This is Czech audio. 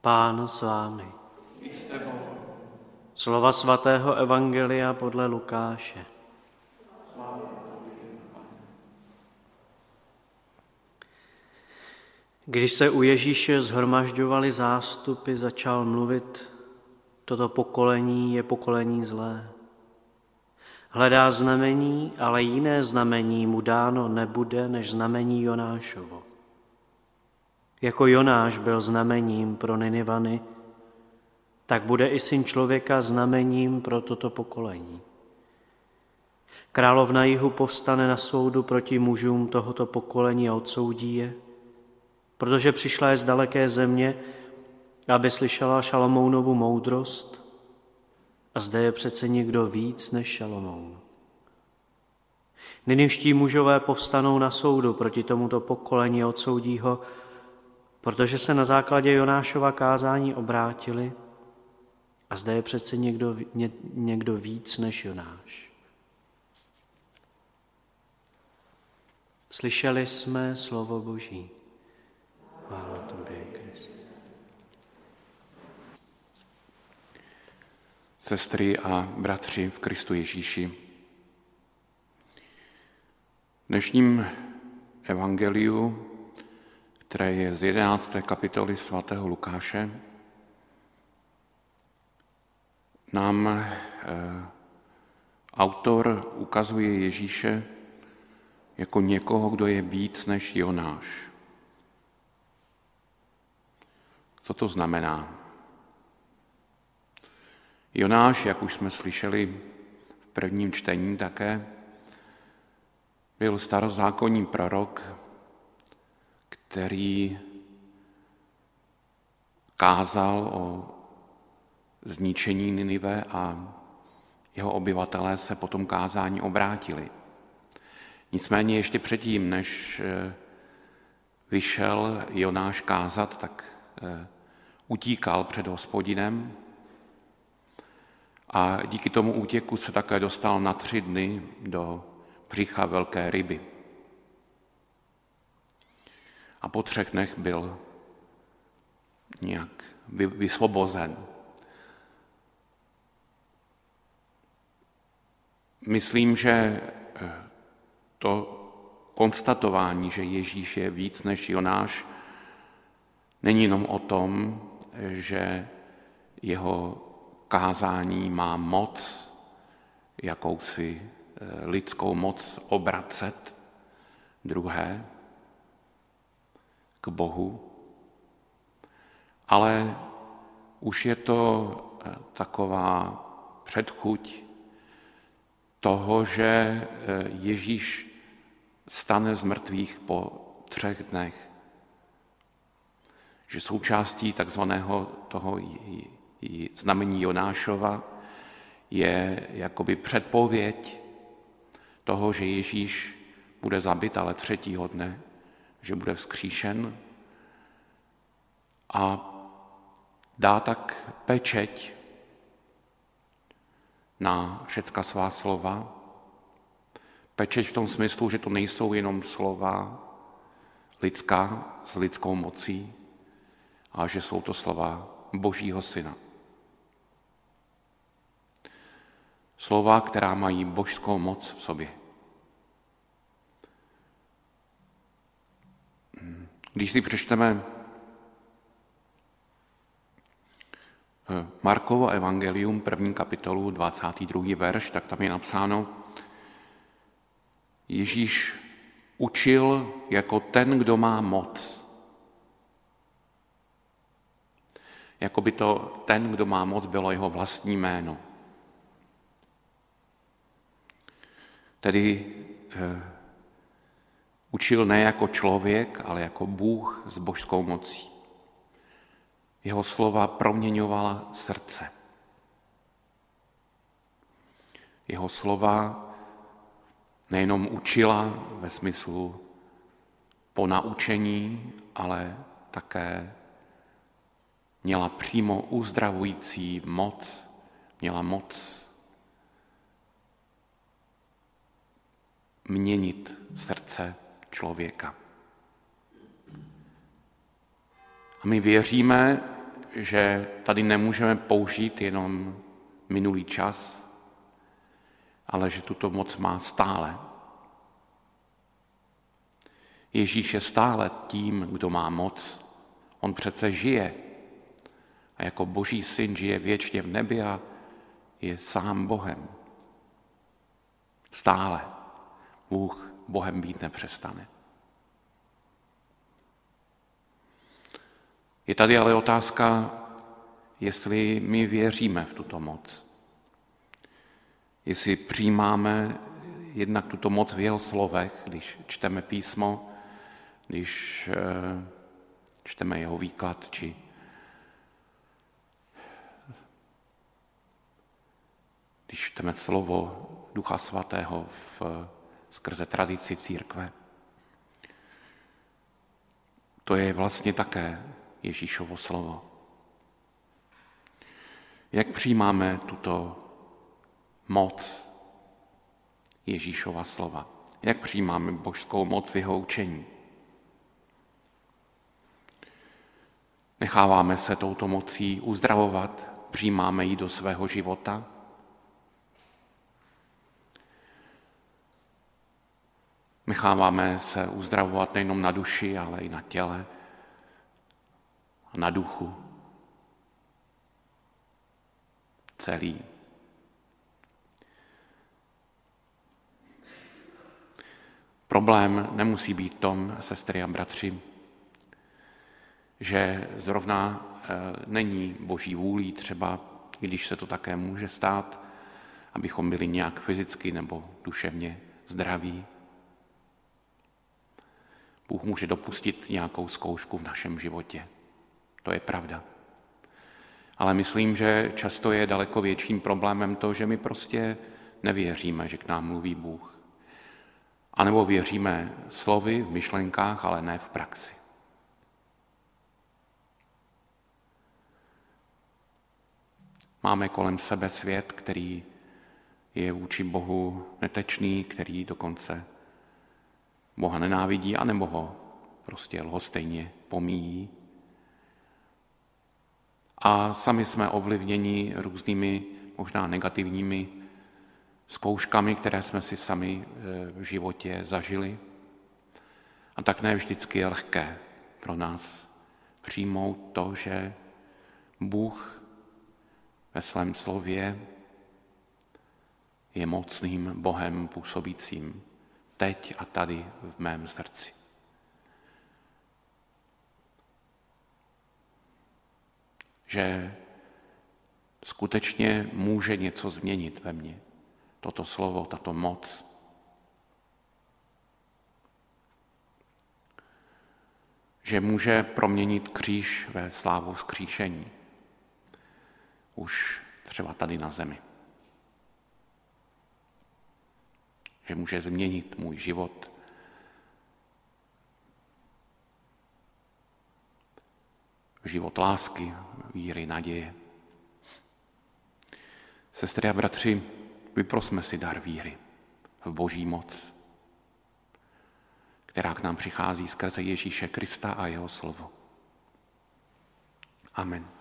Pán s vámi. Slova svatého Evangelia podle Lukáše. Když se u Ježíše zhromažďovali zástupy, začal mluvit, toto pokolení je pokolení zlé. Hledá znamení, ale jiné znamení mu dáno nebude, než znamení Jonášovo. Jako Jonáš byl znamením pro Ninivany, tak bude i syn člověka znamením pro toto pokolení. Králov na jihu povstane na soudu proti mužům tohoto pokolení a odsoudí je, protože přišla je z daleké země, aby slyšela Šalomounovu moudrost a zde je přece někdo víc než Šalomoun. Nyněvští mužové povstanou na soudu proti tomuto pokolení a odsoudí ho, protože se na základě Jonášova kázání obrátili a zde je přece někdo, ně, někdo víc než Jonáš. Slyšeli jsme slovo Boží. Chvála tobě, Krist. Sestry a bratři v Kristu Ježíši, v dnešním evangeliu které je z 11. kapitoly svatého Lukáše, nám eh, autor ukazuje Ježíše jako někoho, kdo je víc než Jonáš. Co to znamená? Jonáš, jak už jsme slyšeli v prvním čtení také, byl starozákonní prorok, který kázal o zničení Ninive a jeho obyvatelé se po tom kázání obrátili. Nicméně ještě předtím, než eh, vyšel Jonáš kázat, tak eh, utíkal před hospodinem a díky tomu útěku se také dostal na tři dny do břicha velké ryby a po třech dnech byl nějak vysvobozen. Myslím, že eh, to konstatování, že Ježíš je víc než Jonáš, není jenom o tom, že jeho kázání má moc, jakousi eh, lidskou moc obracet druhé, k Bohu, ale už je to eh, taková předchuť toho, že eh, Ježíš stane z mrtvých po třech dnech. Že součástí takzvaného toho znamení Jonášova je jakoby předpověď toho, že Ježíš bude zabit, ale třetího dne že bude vzkříšen a dá tak pečeť na všecka svá slova. Pečeť v tom smyslu, že to nejsou jenom slova lidská s lidskou mocí, a že jsou to slova Božího Syna. Slova, která mají božskou moc v sobě. Když si přečteme eh, Markovo evangelium, první kapitolu, 22. verš, tak tam je napsáno, Ježíš učil jako ten, kdo má moc. Jako by to ten, kdo má moc, bylo jeho vlastní jméno. Tedy eh, Učil ne jako člověk, ale jako Bůh s božskou mocí. Jeho slova proměňovala srdce. Jeho slova nejenom učila ve smyslu po naučení, ale také měla přímo uzdravující moc, měla moc měnit srdce člověka. A my věříme, že tady nemůžeme použít jenom minulý čas, ale že tuto moc má stále. Ježíš je stále tím, kdo má moc. On přece žije a jako boží syn žije věčně v nebi a je sám Bohem. Stále. Bůh Bohem být nepřestane. Je tady ale otázka, jestli my věříme v tuto moc. Jestli přijímáme jednak tuto moc v jeho slovech, když čteme písmo, když eh, čteme jeho výklad, či když čteme slovo Ducha Svatého v, skrze tradici církve. To je vlastně také Ježíšovo slovo. Jak přijímáme tuto moc Ježíšova slova? Jak přijímáme božskou moc v jeho učení? Necháváme se touto mocí uzdravovat, přijímáme ji do svého života? Necháváme se uzdravovat nejenom na duši, ale i na těle na duchu. Celý. Problém nemusí být tom, sestry a bratři, že zrovna e, není boží vůlí třeba, když se to také může stát, abychom byli nějak fyzicky nebo duševně zdraví. Bůh může dopustit nějakou zkoušku v našem životě. To je pravda. Ale myslím, že často je daleko větším problémem to, že my prostě nevěříme, že k nám mluví Bůh. A nebo věříme slovy v myšlenkách, ale ne v praxi. Máme kolem sebe svět, který je vůči Bohu netečný, který dokonce Boha nenávidí, anebo ho prostě lhostejně pomíjí. A sami jsme ovlivněni různými možná negativními zkouškami, které jsme si sami e, v životě zažili. A tak ne vždycky je lehké pro nás přijmout to, že Bůh ve svém slově je mocným Bohem působícím teď a tady v mém srdci. Že skutečně může něco změnit ve mně. Toto slovo, tato moc. Že může proměnit kříž ve slávu vzkříšení. Už třeba tady na zemi. Že může změnit můj život. Život lásky, víry, naděje. Sestry a bratři, vyprosme si dar víry v boží moc, která k nám přichází skrze Ježíše Krista a jeho slovo. Amen.